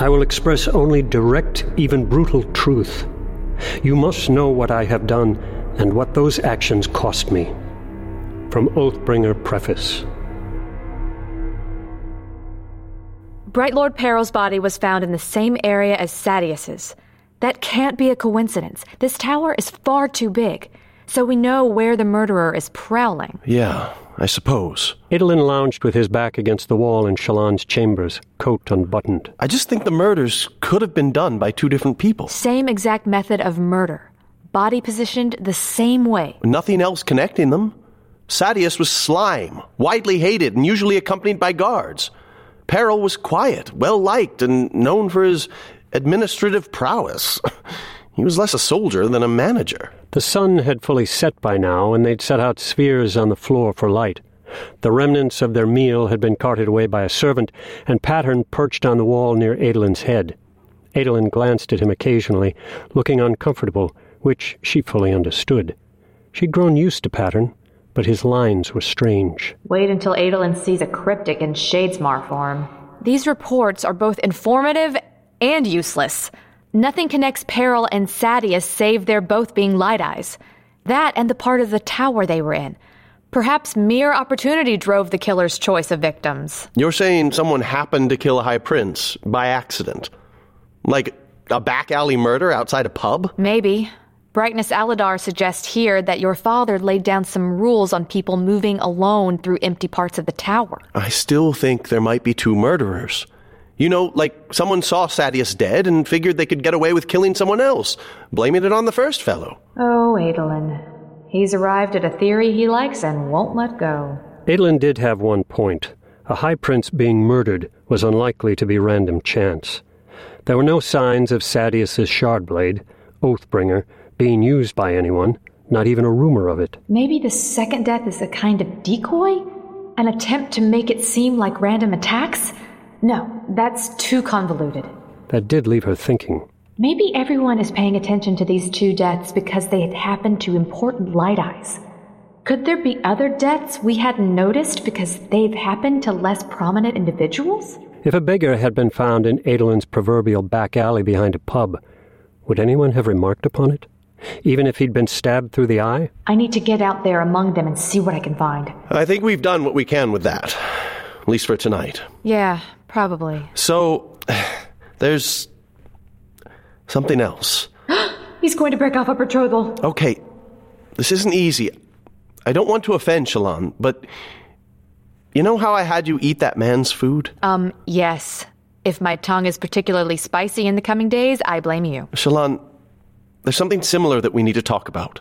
I will express only direct, even brutal truth. You must know what I have done and what those actions cost me. From Oathbringer Preface. Bright Lord Perel's body was found in the same area as Sadeas's. That can't be a coincidence. This tower is far too big, so we know where the murderer is prowling. Yeah, I suppose. Adolin lounged with his back against the wall in Shallan's chambers, coat unbuttoned. I just think the murders could have been done by two different people. Same exact method of murder. Body positioned the same way. Nothing else connecting them. Sadeas was slime, widely hated and usually accompanied by guards. Perel was quiet, well liked, and known for his administrative prowess. he was less a soldier than a manager. The sun had fully set by now, and they'd set out spheres on the floor for light. The remnants of their meal had been carted away by a servant, and Pattern perched on the wall near Adolin's head. Adolin glanced at him occasionally, looking uncomfortable, which she fully understood. She'd grown used to Pattern, but his lines were strange. Wait until Adolin sees a cryptic in Shadesmar form. These reports are both informative and useless. Nothing connects Perel and Sadeas save their both being light eyes. That and the part of the tower they were in. Perhaps mere opportunity drove the killer's choice of victims. You're saying someone happened to kill a high prince by accident? Like a back alley murder outside a pub? Maybe. Brightness Aladar suggests here that your father laid down some rules on people moving alone through empty parts of the tower. I still think there might be two murderers. You know, like someone saw Sadeas dead and figured they could get away with killing someone else, blaming it on the first fellow. Oh, Adolin. He's arrived at a theory he likes and won't let go. Adolin did have one point. A high prince being murdered was unlikely to be random chance. There were no signs of Sadeas's shardblade, Oathbringer, being used by anyone, not even a rumor of it. Maybe the second death is a kind of decoy? An attempt to make it seem like random attacks? No, that's too convoluted. That did leave her thinking. Maybe everyone is paying attention to these two deaths because they had happened to important light eyes. Could there be other deaths we hadn't noticed because they've happened to less prominent individuals? If a beggar had been found in Adolin's proverbial back alley behind a pub, would anyone have remarked upon it? Even if he'd been stabbed through the eye? I need to get out there among them and see what I can find. I think we've done what we can with that, at least for tonight. Yeah, probably. So, there's something else. He's going to break off a betrothal. Okay, this isn't easy. I don't want to offend Shallan, but you know how I had you eat that man's food? Um, yes. If my tongue is particularly spicy in the coming days, I blame you. Shallan, there's something similar that we need to talk about.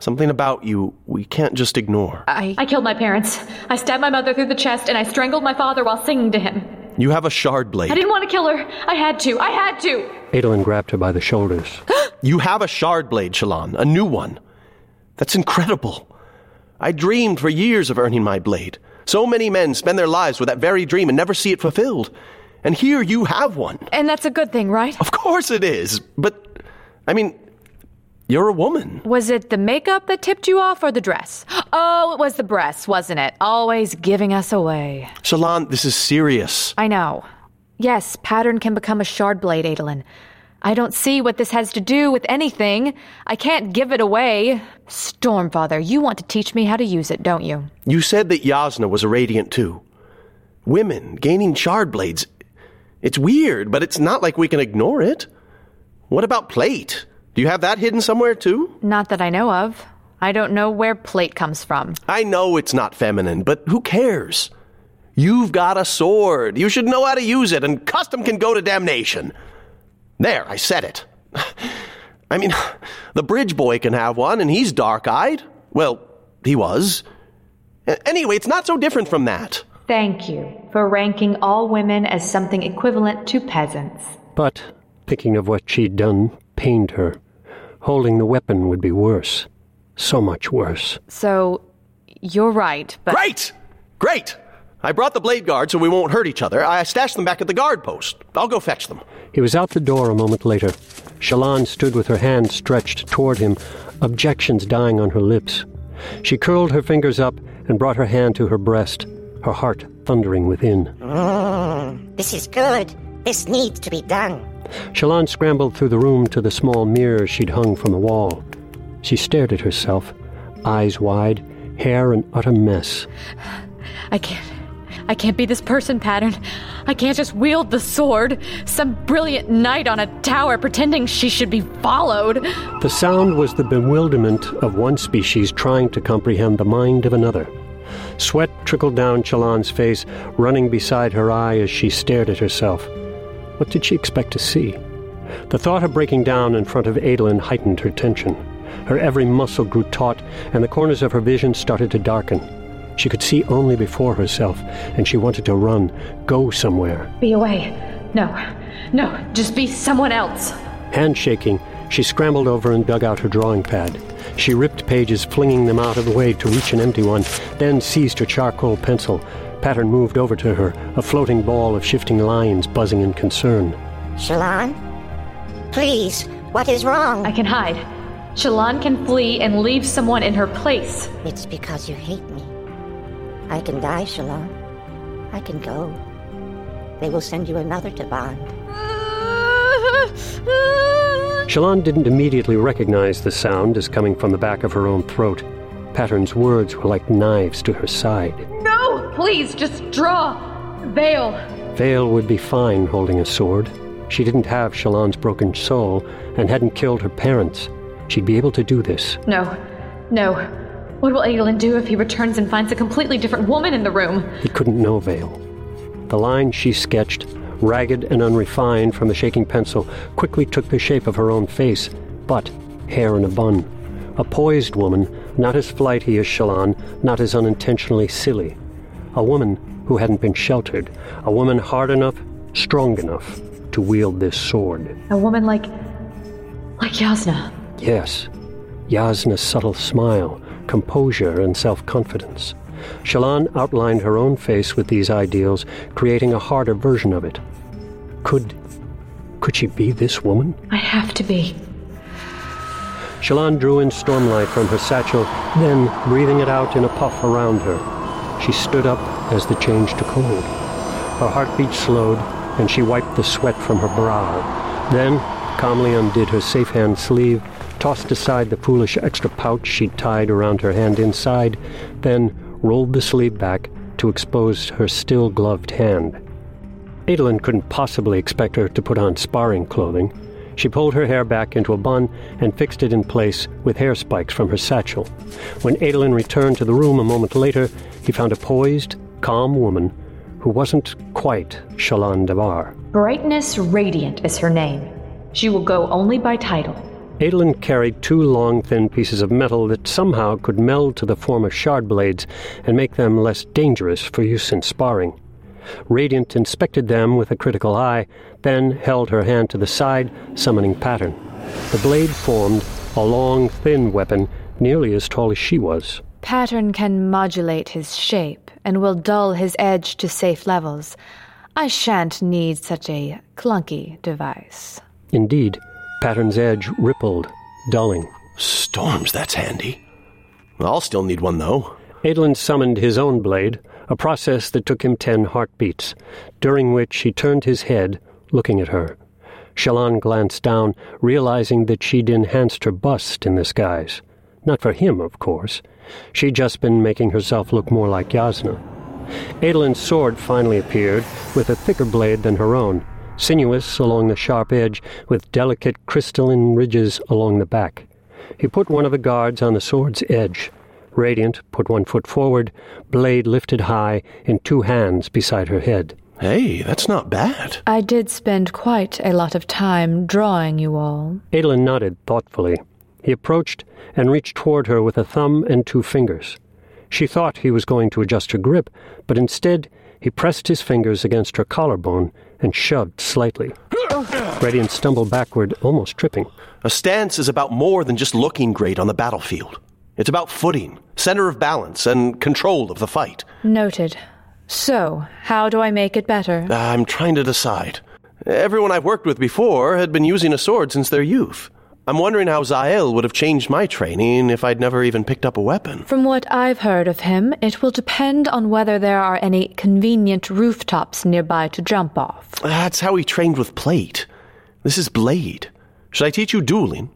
Something about you we can't just ignore. I. I killed my parents. I stabbed my mother through the chest and I strangled my father while singing to him. You have a shard blade. I didn't want to kill her. I had to. I had to. Adolin grabbed her by the shoulders. You have a shard blade, Shallan, a new one. That's incredible. I dreamed for years of earning my blade. So many men spend their lives with that very dream and never see it fulfilled. And here you have one. And that's a good thing, right? Of course it is. But, I mean, you're a woman. Was it the makeup that tipped you off or the dress? Oh, it was the breasts, wasn't it? Always giving us away. Shallan, this is serious. I know. Yes, pattern can become a shard blade, Adolin. I don't see what this has to do with anything. I can't give it away. Stormfather, you want to teach me how to use it, don't you? You said that Jasnah was a radiant too. Women gaining shard blades. It's weird, but it's not like we can ignore it. What about plate? Do you have that hidden somewhere too? Not that I know of. I don't know where plate comes from. I know it's not feminine, but who cares? You've got a sword. You should know how to use it, and custom can go to damnation. There, I said it. I mean, the bridge boy can have one, and he's dark eyed. Well, he was. Anyway, it's not so different from that. Thank you for ranking all women as something equivalent to peasants. But, thinking of what she'd done, pained her. Holding the weapon would be worse. So much worse. So, you're right, but. Great! Great! I brought the blade guard so we won't hurt each other. I stashed them back at the guard post. I'll go fetch them. He was out the door a moment later. Shallan stood with her hand stretched toward him, objections dying on her lips. She curled her fingers up and brought her hand to her breast, her heart thundering within. This is good. This needs to be done. Shallan scrambled through the room to the small mirror she'd hung from the wall. She stared at herself, eyes wide, hair an utter mess. I can't. I can't be this person pattern. I can't just wield the sword. Some brilliant knight on a tower pretending she should be followed. The sound was the bewilderment of one species trying to comprehend the mind of another. Sweat trickled down Shallan's face, running beside her eye as she stared at herself. What did she expect to see? The thought of breaking down in front of Adolin heightened her tension. Her every muscle grew taut, and the corners of her vision started to darken. She could see only before herself, and she wanted to run, go somewhere. Be away. No, no, just be someone else. Hand shaking, she scrambled over and dug out her drawing pad. She ripped pages, flinging them out of the way to reach an empty one, then seized her charcoal pencil. Pattern moved over to her, a floating ball of shifting lines buzzing in concern. Shallan? Please, what is wrong? I can hide. Shallan can flee and leave someone in her place. It's because you hate me. I can die, Shallan. I can go. They will send you another to bond. Shallan didn't immediately recognize the sound as coming from the back of her own throat. Pattern's words were like knives to her side. Please, just draw. Veil. Veil would be fine holding a sword. She didn't have Shallan's broken soul and hadn't killed her parents. She'd be able to do this. No, no. What will Adolin do if he returns and finds a completely different woman in the room? He couldn't know Veil. The line she sketched, ragged and unrefined from the shaking pencil, quickly took the shape of her own face, but hair in a bun. A poised woman, not as flighty as Shallan, not as unintentionally silly. A woman who hadn't been sheltered. A woman hard enough, strong enough to wield this sword. A woman like. like Jasnah. Yes, Jasnah's subtle smile, composure, and self confidence. Shallan outlined her own face with these ideals, creating a harder version of it. Could. could she be this woman? I have to be. Shallan drew in stormlight from her satchel, then, breathing it out in a puff around her, she stood up as the change took hold. Her heartbeat slowed, and she wiped the sweat from her brow. Then, calmly undid her safe hand sleeve, tossed aside the foolish extra pouch she'd tied around her hand inside, then rolled the sleeve back to expose her still gloved hand. Adolin couldn't possibly expect her to put on sparring clothing. She pulled her hair back into a bun and fixed it in place with hair spikes from her satchel. When Adolin returned to the room a moment later, he found a poised, calm woman who wasn't quite Shallan Davar. Brightness Radiant is her name. She will go only by title. Adolin carried two long, thin pieces of metal that somehow could meld to the form of shard blades and make them less dangerous for use in sparring. Radiant inspected them with a critical eye, then held her hand to the side, summoning Pattern. The blade formed a long, thin weapon nearly as tall as she was. Pattern can modulate his shape and will dull his edge to safe levels. I shan't need such a clunky device. Indeed, Pattern's edge rippled, dulling. Storms, that's handy. I'll still need one, though. Adolin summoned his own blade, a process that took him ten heartbeats, during which he turned his head, looking at her. Shallan glanced down, realizing that she'd enhanced her bust in this guise. Not for him, of course. She'd just been making herself look more like Jasnah. Adolin's sword finally appeared, with a thicker blade than her own, sinuous along the sharp edge, with delicate crystalline ridges along the back. He put one of the guards on the sword's edge. Radiant put one foot forward, blade lifted high, in two hands beside her head. Hey, that's not bad. I did spend quite a lot of time drawing you all. Adolin nodded thoughtfully. He approached and reached toward her with a thumb and two fingers. She thought he was going to adjust her grip, but instead he pressed his fingers against her collarbone and shoved slightly. Radiant stumbled backward, almost tripping. A stance is about more than just looking great on the battlefield. It's about footing, center of balance, and control of the fight. Noted. So, how do I make it better? I'm trying to decide. Everyone I've worked with before had been using a sword since their youth. I'm wondering how Zahel would have changed my training if I'd never even picked up a weapon. From what I've heard of him, it will depend on whether there are any convenient rooftops nearby to jump off. That's how he trained with plate. This is blade. Should I teach you dueling?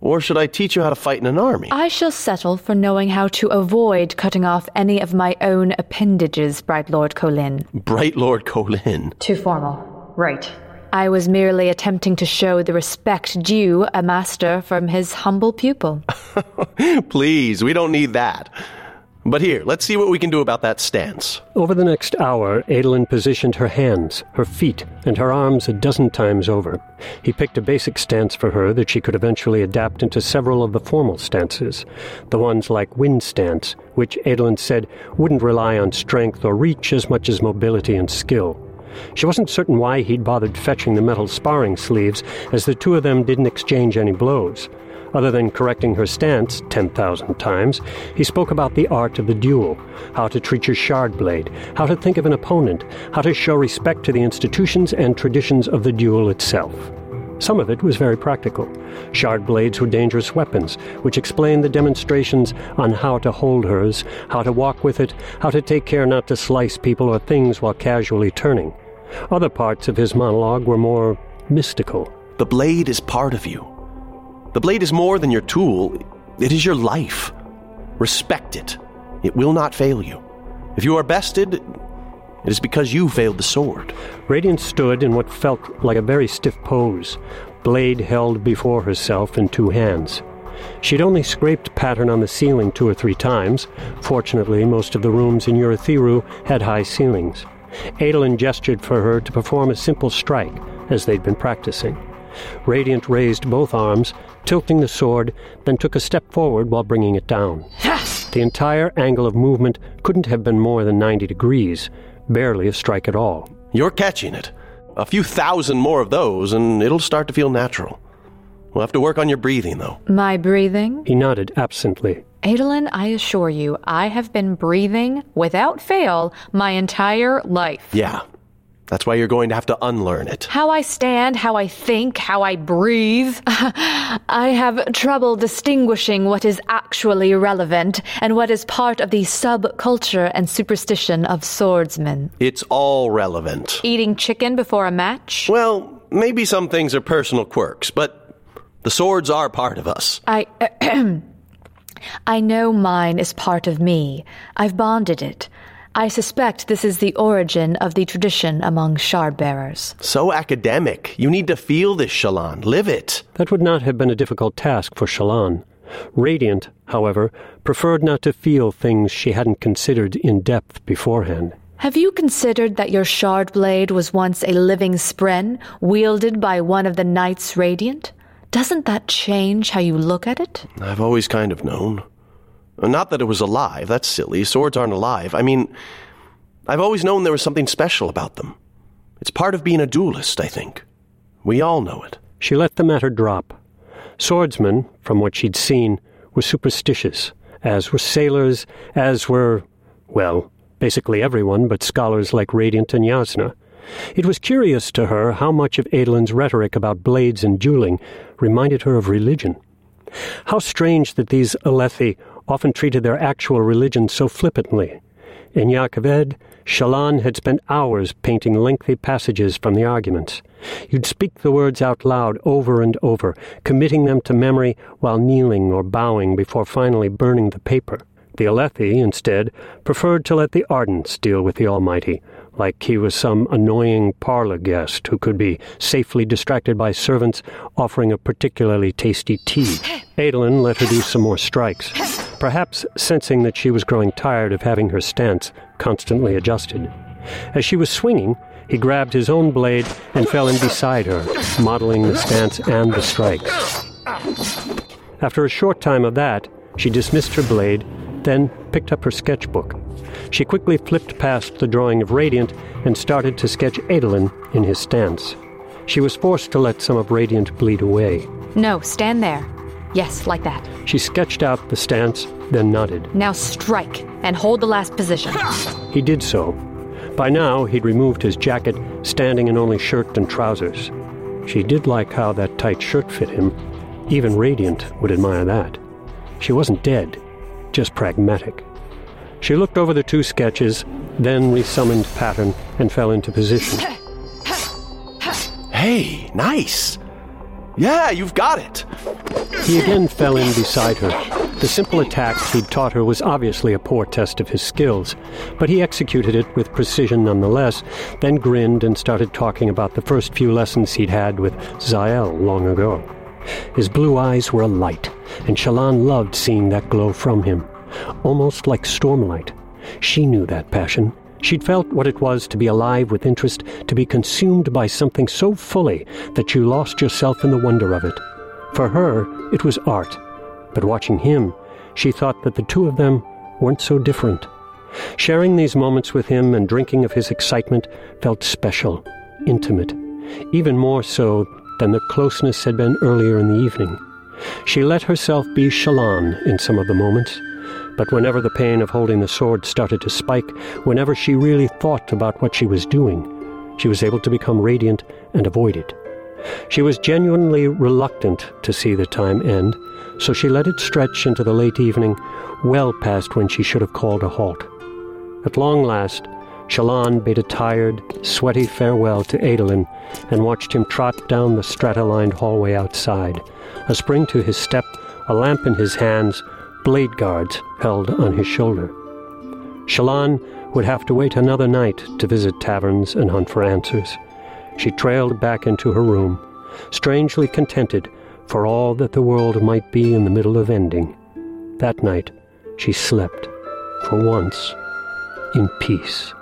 Or should I teach you how to fight in an army? I shall settle for knowing how to avoid cutting off any of my own appendages, Bright Lord Kholin. Bright Lord Kholin. Too formal. Right. I was merely attempting to show the respect due a master from his humble pupil. Please, we don't need that. But here, let's see what we can do about that stance. Over the next hour, Adolin positioned her hands, her feet, and her arms a dozen times over. He picked a basic stance for her that she could eventually adapt into several of the formal stances, the ones like wind stance, which Adolin said wouldn't rely on strength or reach as much as mobility and skill. She wasn't certain why he'd bothered fetching the metal sparring sleeves, as the two of them didn't exchange any blows. Other than correcting her stance 10,000 times, he spoke about the art of the duel, how to treat your shard blade, how to think of an opponent, how to show respect to the institutions and traditions of the duel itself. Some of it was very practical. Shard blades were dangerous weapons, which explained the demonstrations on how to hold hers, how to walk with it, how to take care not to slice people or things while casually turning. Other parts of his monologue were more mystical. The blade is part of you. The blade is more than your tool, it is your life. Respect it. It will not fail you. If you are bested, it is because you failed the sword. Radiant stood in what felt like a very stiff pose, blade held before herself in two hands. She'd only scraped pattern on the ceiling two or three times. Fortunately, most of the rooms in Urithiru had high ceilings. Adolin gestured for her to perform a simple strike, as they'd been practicing. Radiant raised both arms, tilting the sword, then took a step forward while bringing it down. Yes! The entire angle of movement couldn't have been more than 90 degrees, barely a strike at all. You're catching it. A few thousand more of those, and it'll start to feel natural. We'll have to work on your breathing, though. My breathing? He nodded absently. Adolin, I assure you, I have been breathing without fail my entire life. Yeah. That's why you're going to have to unlearn it. How I stand, how I think, how I breathe. I have trouble distinguishing what is actually relevant and what is part of the subculture and superstition of swordsmen. It's all relevant. Eating chicken before a match? Well, maybe some things are personal quirks, but the swords are part of us. I. I know mine is part of me. I've bonded it. I suspect this is the origin of the tradition among shard bearers. So academic. You need to feel this, Shallan. Live it. That would not have been a difficult task for Shallan. Radiant, however, preferred not to feel things she hadn't considered in depth beforehand. Have you considered that your shard blade was once a living spren, wielded by one of the Knights Radiant? Doesn't that change how you look at it? I've always kind of known. Not that it was alive, that's silly. Swords aren't alive. I mean, I've always known there was something special about them. It's part of being a duelist, I think. We all know it. She let the matter drop. Swordsmen, from what she'd seen, were superstitious, as were sailors, as were, well, basically everyone but scholars like Radiant and Jasnah. It was curious to her how much of Adolin's rhetoric about blades and dueling reminded her of religion. How strange that these Alethi often treated their actual religion so flippantly. In Jah Keved, Shallan had spent hours painting lengthy passages from the arguments. You'd speak the words out loud over and over, committing them to memory while kneeling or bowing before finally burning the paper. The Alethi, instead, preferred to let the Ardents deal with the Almighty, like he was some annoying parlor guest who could be safely distracted by servants offering a particularly tasty tea. Adolin let her do some more strikes, perhaps sensing that she was growing tired of having her stance constantly adjusted. As she was swinging, he grabbed his own blade and fell in beside her, modeling the stance and the strikes. After a short time of that, she dismissed her blade, then picked up her sketchbook. She quickly flipped past the drawing of Radiant and started to sketch Adolin in his stance. She was forced to let some of Radiant bleed away. No, stand there. Yes, like that. She sketched out the stance, then nodded. Now strike and hold the last position. He did so. By now, he'd removed his jacket, standing in only shirt and trousers. She did like how that tight shirt fit him. Even Radiant would admire that. She wasn't dead, just pragmatic. She looked over the two sketches, then resummoned pattern and fell into position. Hey, nice. Yeah, you've got it. He again fell in beside her. The simple attack he'd taught her was obviously a poor test of his skills, but he executed it with precision nonetheless, then grinned and started talking about the first few lessons he'd had with Zahel long ago. His blue eyes were alight, and Shallan loved seeing that glow from him, almost like stormlight. She knew that passion. She'd felt what it was to be alive with interest, to be consumed by something so fully that you lost yourself in the wonder of it. For her, it was art, but watching him, she thought that the two of them weren't so different. Sharing these moments with him and drinking of his excitement felt special, intimate, even more so than the closeness had been earlier in the evening. She let herself be Shallan in some of the moments, but whenever the pain of holding the sword started to spike, whenever she really thought about what she was doing, she was able to become radiant and avoid it. She was genuinely reluctant to see the time end, so she let it stretch into the late evening, well past when she should have called a halt. At long last, Shallan bade a tired, sweaty farewell to Adolin and watched him trot down the strata-lined hallway outside, a spring to his step, a lamp in his hands, blade guards held on his shoulder. Shallan would have to wait another night to visit taverns and hunt for answers. She trailed back into her room, strangely contented for all that the world might be in the middle of ending. That night, she slept, for once, in peace.